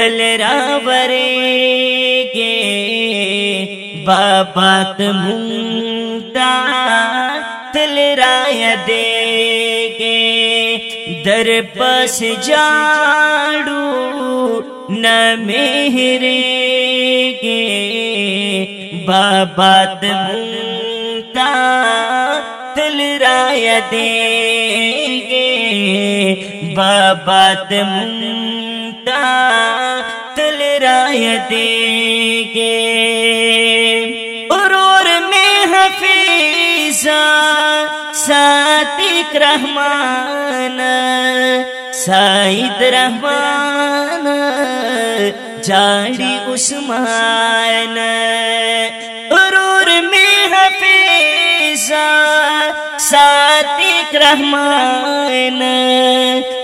थल रावरे गे बाबात मुंता थल राय दे गे दर पस जाड़ू न मेहरे गे बाबात मुंता थल राय दे गे बाबात मुंता बंदा तल राय देगे। और में हफीजा सातिक रहमान, साइद रहमान, जाड़ी उस्मान। सातिक रहमान।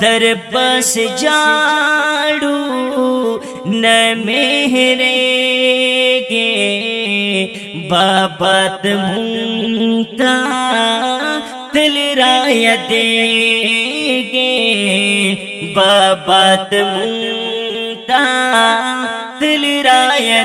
दर बस जाड़ू न मेहरे गे। बाबत मुंता दिल राय देगे। बाबत मुंता दिल राय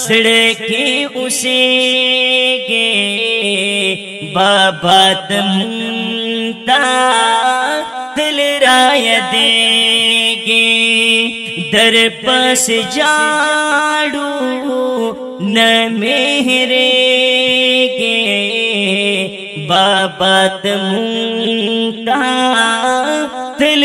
सड़के उसे गे बाबा तमता दिल राय देगे। दर पस जाड़ू न मेरे गे बाबा तमता दिल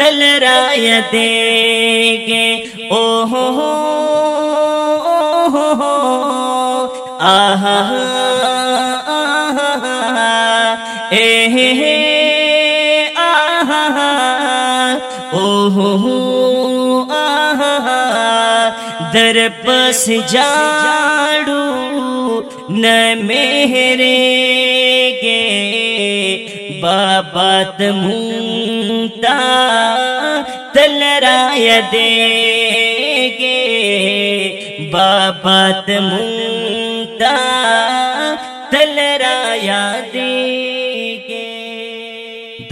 बादल राय देंगे। ओ हो हो, आहा ए, हे आहा ओ हो, आहा, दर पस जाड़ू न मेहरे गे बाबा मुंता तलरा देगे। बाबा मुंता तल राय दे